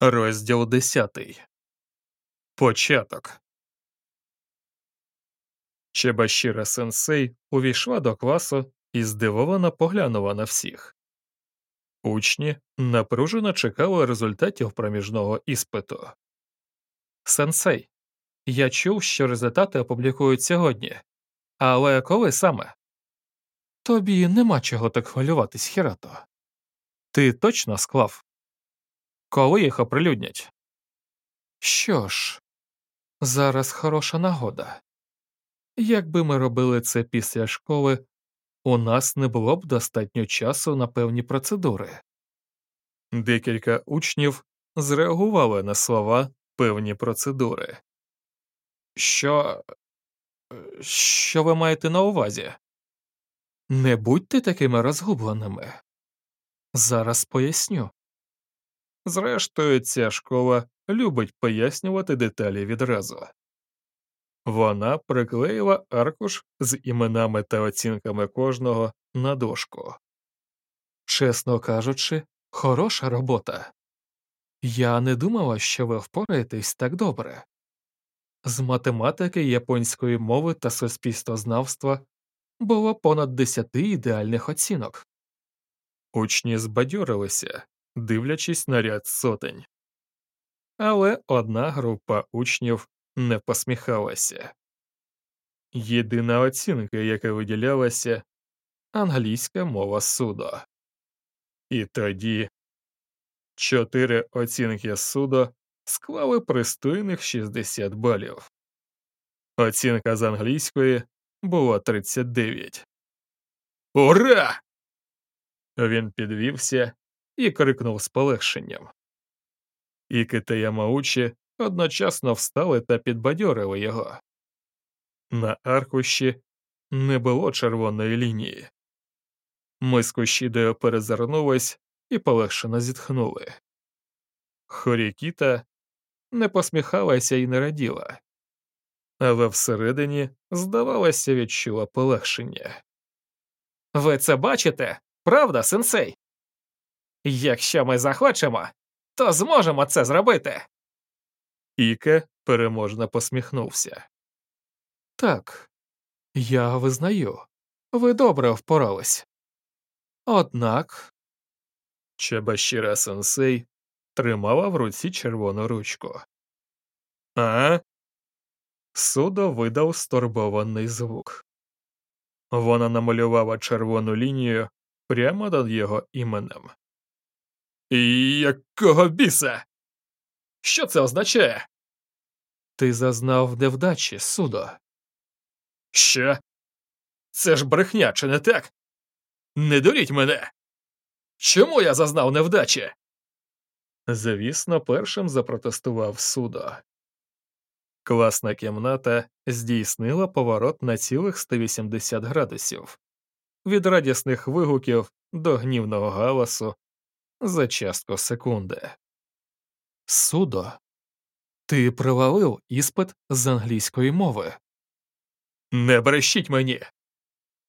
Розділ 10. Початок. Чебашіра сенсей увійшла до класу і здивовано поглянула на всіх. Учні напружено чекали результатів проміжного іспиту. Сенсей, я чув, що результати опублікують сьогодні. Але коли саме? Тобі нема чого так хвилюватись, Хірато. Ти точно склав? Коли їх оприлюднять? Що ж, зараз хороша нагода. Якби ми робили це після школи, у нас не було б достатньо часу на певні процедури. Декілька учнів зреагували на слова певні процедури. Що. Що ви маєте на увазі? Не будьте такими розгубленими. Зараз поясню. Зрештою, ця школа любить пояснювати деталі відразу. Вона приклеїла аркуш з іменами та оцінками кожного на дошку. Чесно кажучи, хороша робота. Я не думала, що ви впораєтесь так добре. З математики, японської мови та суспільствознавства було понад десяти ідеальних оцінок. Учні збадьорилися, дивлячись на ряд сотень. Але одна група учнів не посміхалася. Єдина оцінка, яка виділялася англійська мова судо. І тоді чотири оцінки судо склали пристойних 60 балів. Оцінка з англійської була 39. Ура! Він підвівся і крикнув з полегшенням. Іки та Ямаучі одночасно встали та підбадьорили його. На аркуші не було червоної лінії. Ми з Кощідою перезирнулись і полегшено зітхнули. Хорікіта не посміхалася і не раділа, але всередині, здавалося, відчула полегшення. Ви це бачите, правда, сенсей? Якщо ми захочемо, то зможемо це зробити. Іке переможно посміхнувся. Так, я визнаю, ви добре впорались. Однак. Чебашіра сенсей тримала в руці червону ручку. А? Судо видав стурбований звук. Вона намалювала червону лінію прямо над його іменем. І якого біса? Що це означає? Ти зазнав невдачі, судо. Що? Це ж брехня, чи не так? Не дуріть мене. Чому я зазнав невдачі? Звісно, першим запротестував судо. Класна кімната здійснила поворот на цілих 180 градусів від радісних вигуків до гнівного галасу за частку секунди. Судо, ти провалив іспит з англійської мови. Не брешіть мені.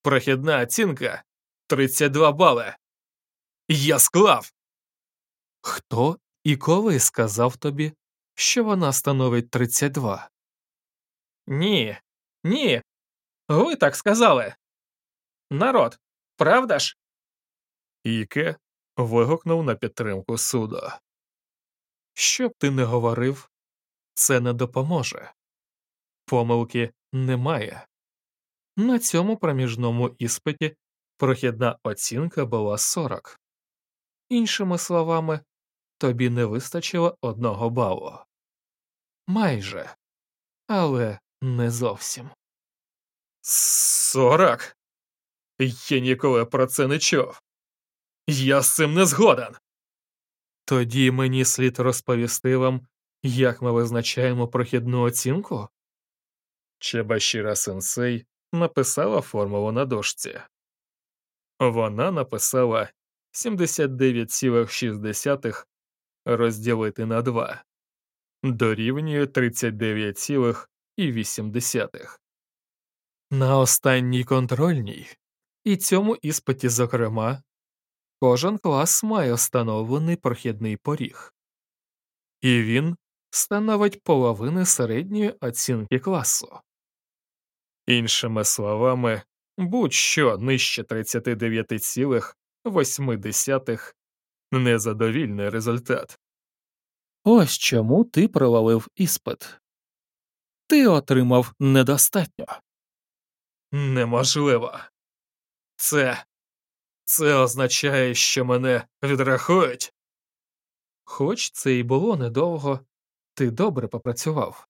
Прохідна оцінка 32 бали. Я склав. Хто і коли сказав тобі, що вона становить 32? Ні, ні. Ви так сказали. Народ, правда ж? Іке вигукнув на підтримку суда. Що б ти не говорив, це не допоможе. Помилки немає. На цьому проміжному іспиті прохідна оцінка була 40. Іншими словами, тобі не вистачило одного балу. Майже, але не зовсім. Сорок? Я ніколи про це не чув. Я з цим не згоден. Тоді мені слід розповісти вам, як ми визначаємо прохідну оцінку. Чебашіра сенсей написала формулу на дошці. Вона написала 79,6 розділити на 2 дорівнює 39,8. На останній контрольній і цьому іспиті, зокрема, кожен клас має встановлений прохідний поріг. і він становить половини середньої оцінки класу. Іншими словами, будь-що нижче 39,8 незадовільний результат. Ось чому ти провалив іспит. Ти отримав недостатньо. Неможливо. Це. Це означає, що мене відрахують. Хоч це і було недовго, ти добре попрацював.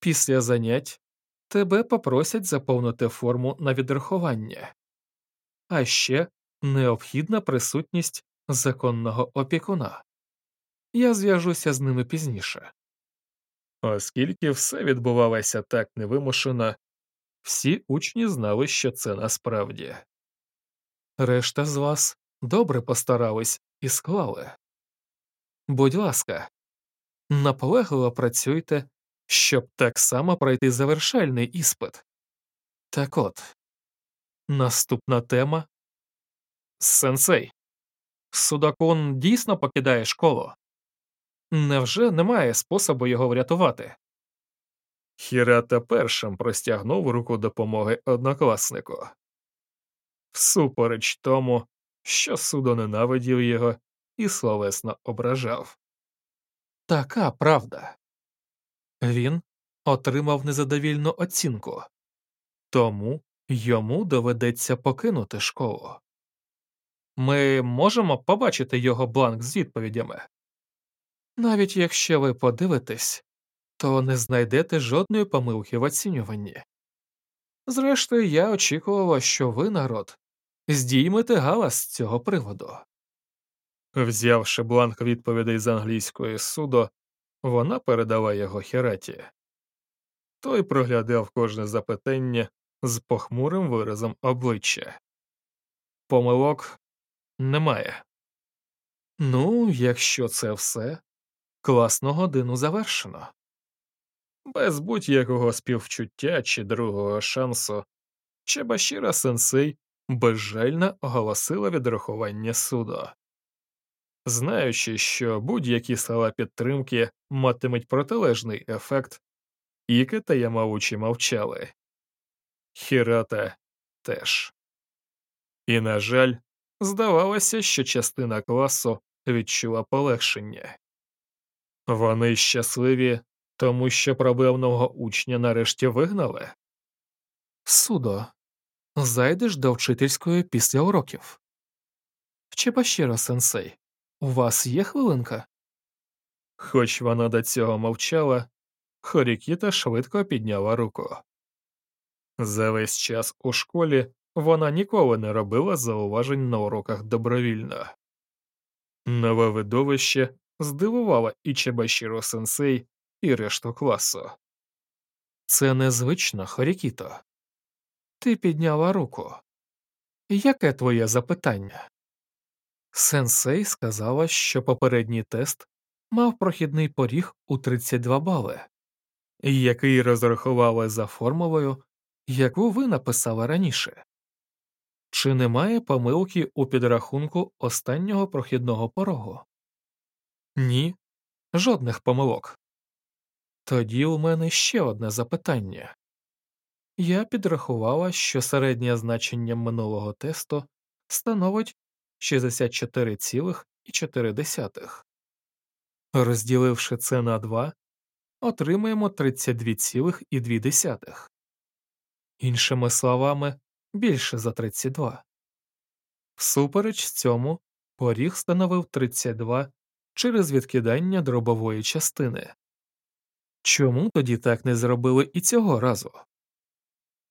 Після занять тебе попросять заповнити форму на відрахування, а ще необхідна присутність законного опікуна. Я зв'яжуся з ними пізніше. Оскільки все відбувалося так невимушено, всі учні знали, що це насправді. Решта з вас добре постарались і склали. Будь ласка, наполегливо працюйте, щоб так само пройти завершальний іспит. Так от, наступна тема Сенсей. Судакон дійсно покидає школу. Невже немає способу його врятувати? Хірата першим простягнув руку допомоги однокласнику. Всупереч тому, що судо ненавидів його і словесно ображав. Така правда. Він отримав незадовільну оцінку, тому йому доведеться покинути школу. Ми можемо побачити його бланк з відповідями. Навіть якщо ви подивитесь, то не знайдете жодної помилки в оцінюванні. Зрештою, я очікувала, що ви, народ, здіймете галас з цього приводу. Взявши бланк відповідей з англійської судо, вона передала його Хераті. Той проглядав кожне запитання з похмурим виразом обличчя. Помилок немає. Ну, якщо це все, класну годину завершено. Без будь-якого співчуття чи другого шансу, Чебашіра сенсей безжально оголосила відрахування судо. Знаючи, що будь-які слова підтримки матимуть протилежний ефект, Іке та Ямаучі мовчали. Хірата теж. І, на жаль, здавалося, що частина класу відчула полегшення. Вони щасливі, тому що проблемного учня нарешті вигнали. Судо, зайдеш до вчительської після уроків. Чепашіро сенсей, у вас є хвилинка? Хоч вона до цього мовчала, Хорікіта швидко підняла руку. За весь час у школі вона ніколи не робила зауважень на уроках добровільно. Нове видовище здивувало і Чебашіро сенсей, і решту класу. Це незвично, Хорікіто. Ти підняла руку. Яке твоє запитання? Сенсей сказала, що попередній тест мав прохідний поріг у 32 бали, який розрахували за формулою, яку ви написали раніше. Чи немає помилки у підрахунку останнього прохідного порогу? Ні, жодних помилок. Тоді у мене ще одне запитання. Я підрахувала, що середнє значення минулого тесту становить 64,4. Розділивши це на 2, отримаємо 32,2. Іншими словами, більше за 32. Всупереч цьому поріг становив 32 через відкидання дробової частини. Чому тоді так не зробили і цього разу?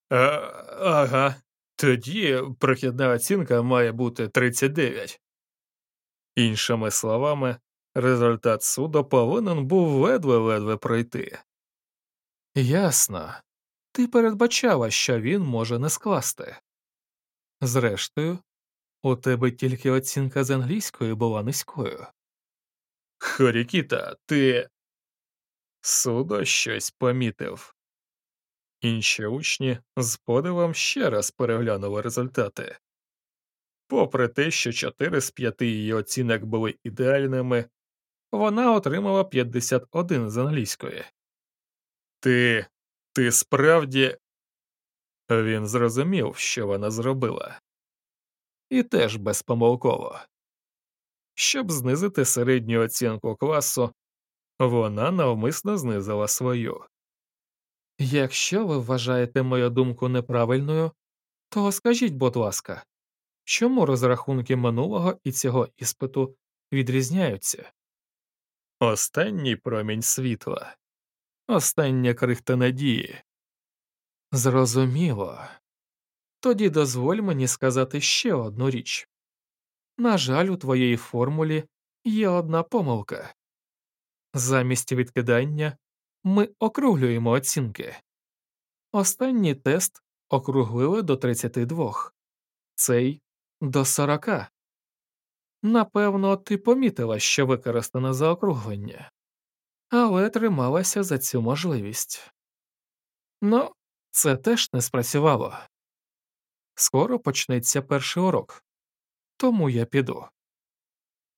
А, Ага, тоді прохідна оцінка має бути 39. Іншими словами, результат суду повинен був ледве-ледве пройти. Ясно. Ти передбачала, що він може не скласти. Зрештою, у тебе тільки оцінка з англійської була низькою. Хорікіта, ти. Судо щось помітив. Інші учні з подивом ще раз переглянули результати. Попри те, що чотири з п'яти її оцінок були ідеальними, вона отримала 51 з англійської. Ти. ти справді. Він зрозумів, що вона зробила. І теж безпомилково. Щоб знизити середню оцінку класу, вона навмисно знизила свою. Якщо ви вважаєте мою думку неправильною, то скажіть, будь ласка, чому розрахунки минулого і цього іспиту відрізняються? Останній промінь світла, остання крихта надії. Зрозуміло. Тоді дозволь мені сказати ще одну річ. На жаль, у твоїй формулі є одна помилка. Замість відкидання ми округлюємо оцінки. Останній тест округлили до 32, цей до 40. Напевно, ти помітила, що використано заокруглення, але трималася за цю можливість. Ну, це теж не спрацювало. Скоро почнеться перший урок, тому я піду.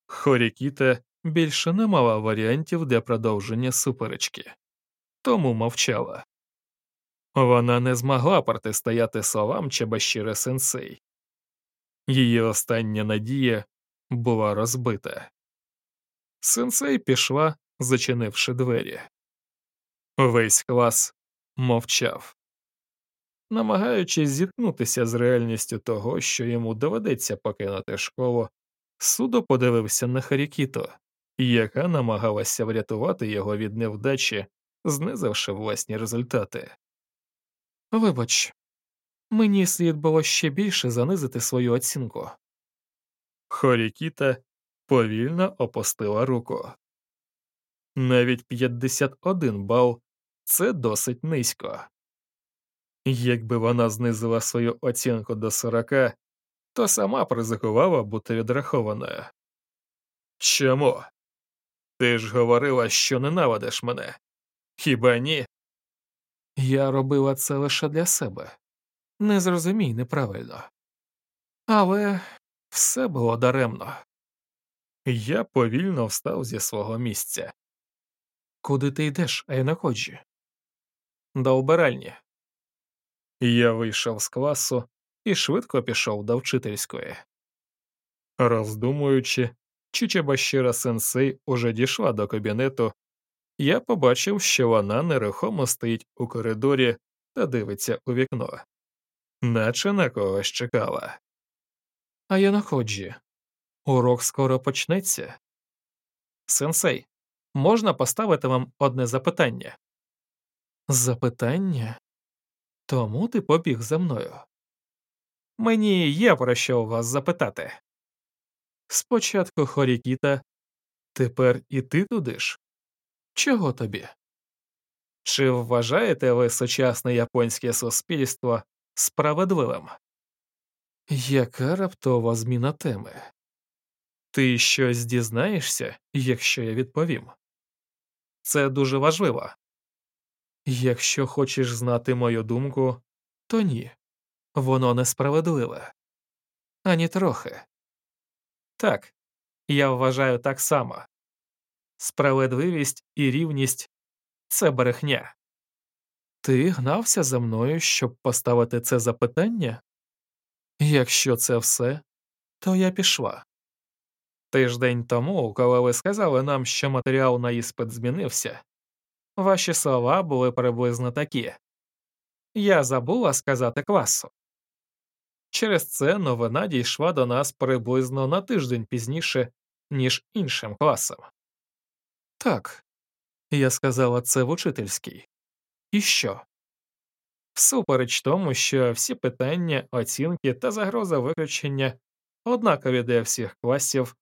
Хорікіта більше не мала варіантів для продовження суперечки, тому мовчала. Вона не змогла протистояти словам Чебашіра сенсей. Її остання надія була розбита. Сенсей пішла, зачинивши двері. Весь клас мовчав, намагаючись зіткнутися з реальністю того, що йому доведеться покинути школу, судо подивився на Харікіто, яка намагалася врятувати його від невдачі, знизивши власні результати. Вибач, мені слід було ще більше занизити свою оцінку. Хорікіта повільно опустила руку. Навіть 51 бал це досить низько. Якби вона знизила свою оцінку до 40, то сама б ризикувала бути відрахованою. Чому? Ти ж говорила, що ненавидиш мене. Хіба ні? Я робила це лише для себе. Не зрозумій неправильно. Але все було даремно. Я повільно встав зі свого місця. Куди ти йдеш, Айнаходжі? До обиральні. Я вийшов з класу і швидко пішов до вчительської. Роздумуючи, чи Чебашіра сенсей уже дійшла до кабінету, я побачив, що вона нерухомо стоїть у коридорі та дивиться у вікно, наче на когось чекала. А я находжі. Урок скоро почнеться. Сенсей, можна поставити вам одне запитання? Запитання? Тому ти побіг за мною. Мені є про що вас запитати. Спочатку Хорікіта, тепер і ти туди ж. Чого тобі? Чи вважаєте ви сучасне японське суспільство справедливим? Яка раптова зміна теми? Ти щось дізнаєшся, якщо я відповім? Це дуже важливо. Якщо хочеш знати мою думку, то ні, воно несправедливе. Ані трохи. Так, я вважаю так само справедливість і рівність це брехня. Ти гнався за мною, щоб поставити це запитання? Якщо це все, то я пішла. Тиждень тому, коли ви сказали нам, що матеріал на іспит змінився, ваші слова були приблизно такі я забула сказати класу. Через це новина дійшла до нас приблизно на тиждень пізніше, ніж іншим класам. Так, я сказала це в учительській. І що? Всупереч тому, що всі питання, оцінки та загроза виключення однакові для всіх класів,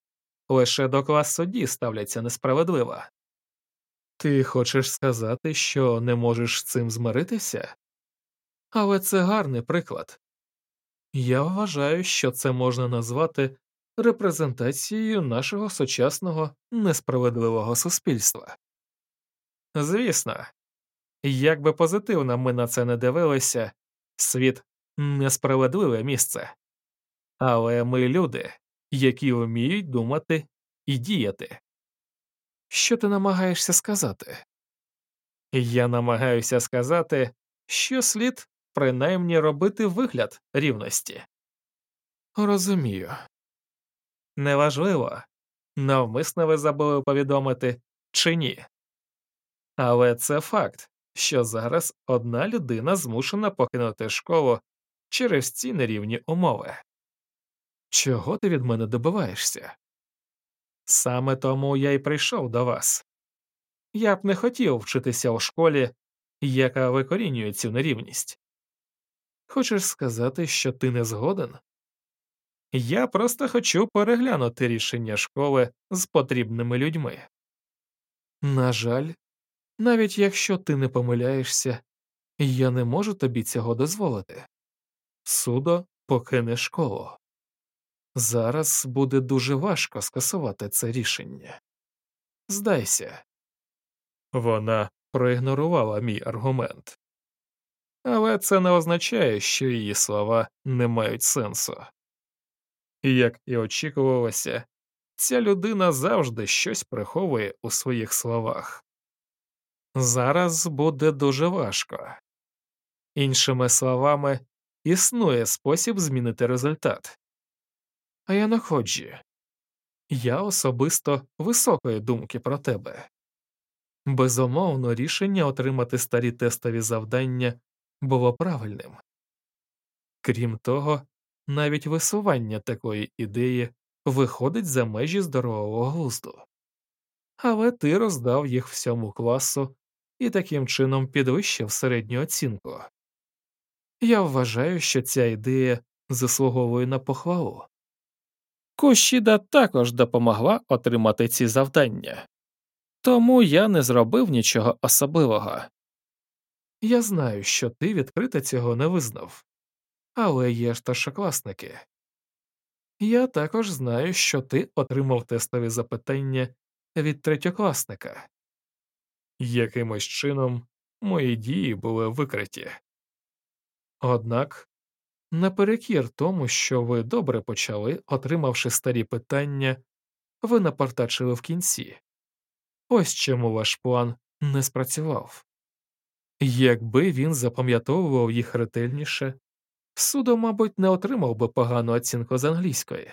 лише до класу D ставляться несправедливо. Ти хочеш сказати, що не можеш з цим змиритися? Але це гарний приклад. Я вважаю, що це можна назвати репрезентацією нашого сучасного несправедливого суспільства. Звісно, як би позитивно ми на це не дивилися, світ несправедливе місце, але ми люди, які вміють думати і діяти. Що ти намагаєшся сказати? Я намагаюся сказати, що слід принаймні робити вигляд рівності. Розумію. Неважливо, навмисно ви забули повідомити чи ні. Але це факт, що зараз одна людина змушена покинути школу через ці нерівні умови. Чого ти від мене добиваєшся? Саме тому я й прийшов до вас. Я б не хотів вчитися у школі, яка викорінює цю нерівність. Хочеш сказати, що ти не згоден? Я просто хочу переглянути рішення школи з потрібними людьми. На жаль, навіть якщо ти не помиляєшся, я не можу тобі цього дозволити. Судо покине школу. Зараз буде дуже важко скасувати це рішення. Здайся. Вона проігнорувала мій аргумент, але це не означає, що її слова не мають сенсу. Як і очікувалося, ця людина завжди щось приховує у своїх словах. Зараз буде дуже важко. Іншими словами, існує спосіб змінити результат. А я находжі. Я особисто високої думки про тебе. Безумовно, рішення отримати старі тестові завдання було правильним. Крім того, навіть висування такої ідеї виходить за межі здорового глузду. Але ти роздав їх всьому класу і таким чином підвищив середню оцінку. Я вважаю, що ця ідея заслуговує на похвалу. Кощіда також допомогла отримати ці завдання, тому я не зробив нічого особливого. Я знаю, що ти відкрито цього не визнав, але є старшокласники. Я також знаю, що ти отримав тестові запитання від третьокласника. Якимось чином мої дії були викриті. Однак, наперекір тому, що ви добре почали, отримавши старі питання, ви напартачили в кінці. Ось чому ваш план не спрацював. Якби він запам'ятовував їх ретельніше, судо, мабуть, не отримав би погану оцінку з англійської.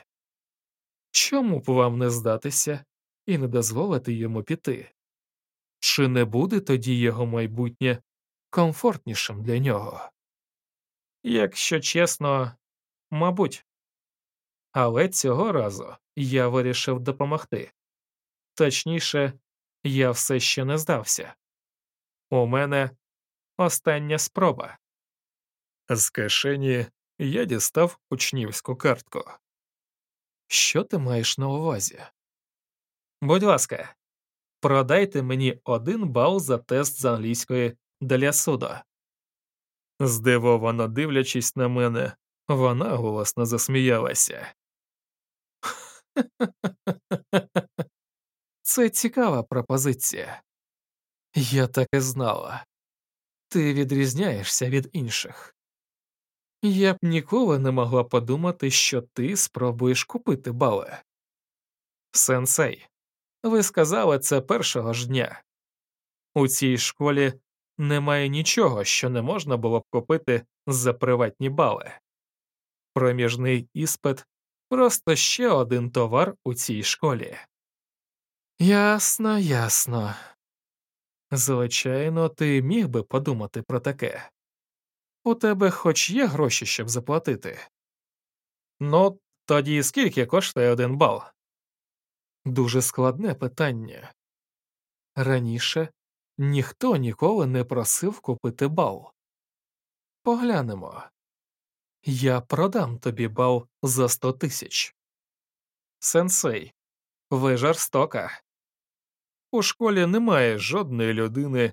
Чому б вам не здатися і не дозволити йому піти? Чи не буде тоді його майбутнє комфортнішим для нього? Якщо чесно, мабуть. Але цього разу я вирішив допомогти. Точніше, я все ще не здався. У мене остання спроба. З кишені я дістав учнівську картку. Що ти маєш на увазі? Будь ласка, продайте мені один бал за тест з англійської для суда. Здивовано дивлячись на мене, вона голосно засміялася. Це цікава пропозиція. Я так і знала. Ти відрізняєшся від інших. Я б ніколи не могла подумати, що ти спробуєш купити бали. Сенсей, ви сказали це першого ж дня. У цій школі немає нічого, що не можна було б купити за приватні бали. Проміжний іспит просто ще один товар у цій школі. Ясно, ясно. Звичайно, ти міг би подумати про таке. У тебе хоч є гроші, щоб заплатити. Ну, тоді скільки коштує один бал? Дуже складне питання. Раніше ніхто ніколи не просив купити бал. Поглянемо. Я продам тобі бал за сто тисяч. Сенсей, ви жорстока. У школі немає жодної людини,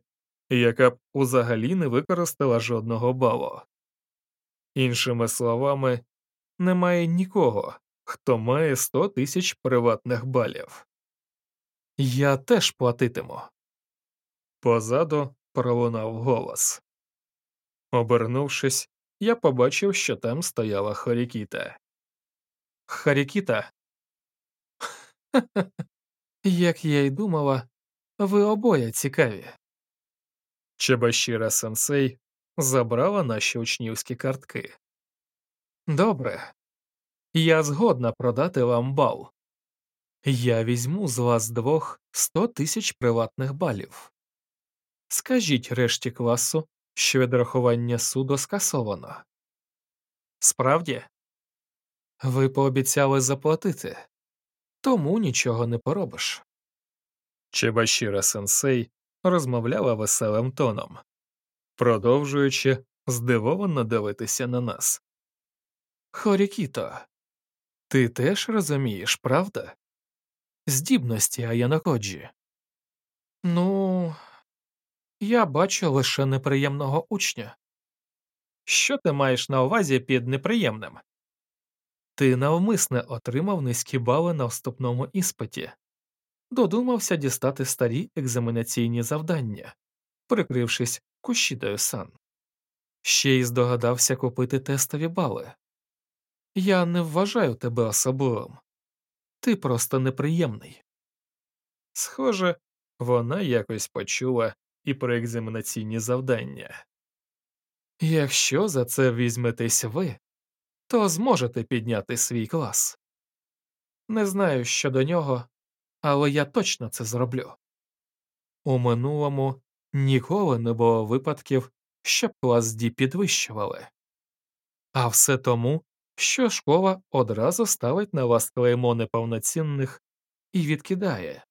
яка б узагалі не використала жодного балу. Іншими словами, немає нікого, хто має сто тисяч приватних балів. Я теж платитиму. Позаду пролунав голос. Обернувшись, я побачив, що там стояла Харікіта. Харікіта. Як я й думала, Ви обоє цікаві. Чебашіра сенсей забрала наші учнівські картки. Добре, я згодна продати вам бал. Я візьму з вас двох сто тисяч приватних балів. Скажіть решті класу, що відрахування суду скасовано. Справді, ви пообіцяли заплатити, тому нічого не поробиш. Чебашіра сенсей розмовляла веселим тоном, продовжуючи здивовано дивитися на нас. Хорікіто, ти теж розумієш, правда? Здібності Аянокоджі. Ну, я бачу лише неприємного учня. Що ти маєш на увазі під неприємним? Ти навмисне отримав низькі бали на вступному іспиті, додумався дістати старі екзаменаційні завдання, прикрившись кущідою сан. Ще й здогадався купити тестові бали. Я не вважаю тебе особливим. Ти просто неприємний. Схоже, вона якось почула і про екзаменаційні завдання. Якщо за це візьметесь ви, то зможете підняти свій клас. Не знаю щодо нього, але я точно це зроблю. У минулому ніколи не було випадків, щоб клас Ді підвищували. А все тому, що школа одразу ставить на вас клеймо неповноцінних і відкидає.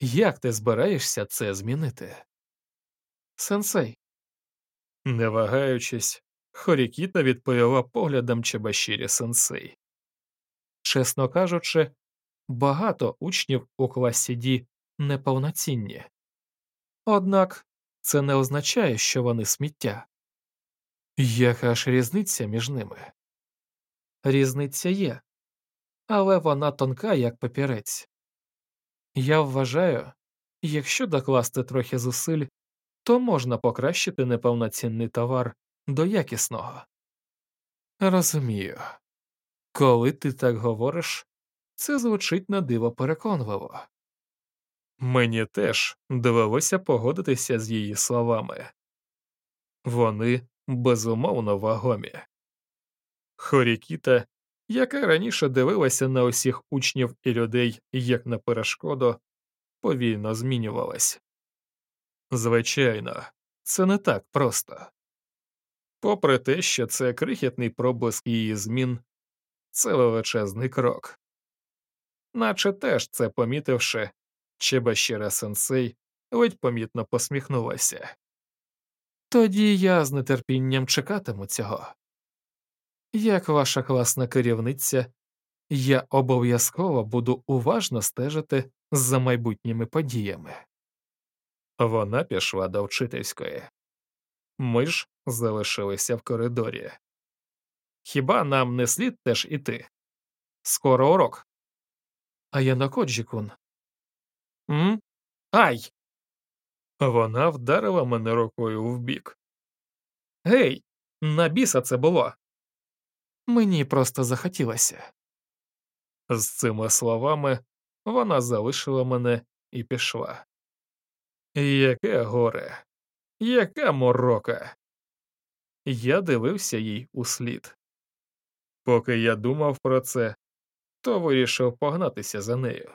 Як ти збираєшся це змінити? Сенсей. Не вагаючись, Хорікіта відповіла поглядом Чебашірі сенсей. Чесно кажучи, багато учнів у класі Ді неповноцінні. Однак це не означає, що вони сміття. Яка ж різниця між ними? Різниця є, але вона тонка, як папірець. Я вважаю, якщо докласти трохи зусиль, то можна покращити неповноцінний товар до якісного. Розумію, коли ти так говориш, це звучить на диво переконливо. Мені теж довелося погодитися з її словами вони безумовно вагомі. Хорікіта, яка раніше дивилася на усіх учнів і людей як на перешкоду, повільно змінювалась. Звичайно, це не так просто. Попри те, що це крихітний проблиск її змін, це величезний крок. Наче теж це помітивши, Чебашіра сенсей ледь помітно посміхнулася. Тоді я з нетерпінням чекатиму цього. Як ваша класна керівниця, я обов'язково буду уважно стежити за майбутніми подіями. Вона пішла до вчительської. Ми ж залишилися в коридорі. Хіба нам не слід теж іти? Скоро урок. А я на коджікун. М? Ай. Вона вдарила мене рукою в бік. Гей, на біса це було. Мені просто захотілося. З цими словами вона залишила мене і пішла. Яке горе, яка морока. Я дивився їй услід. Поки я думав про це, то вирішив погнатися за нею.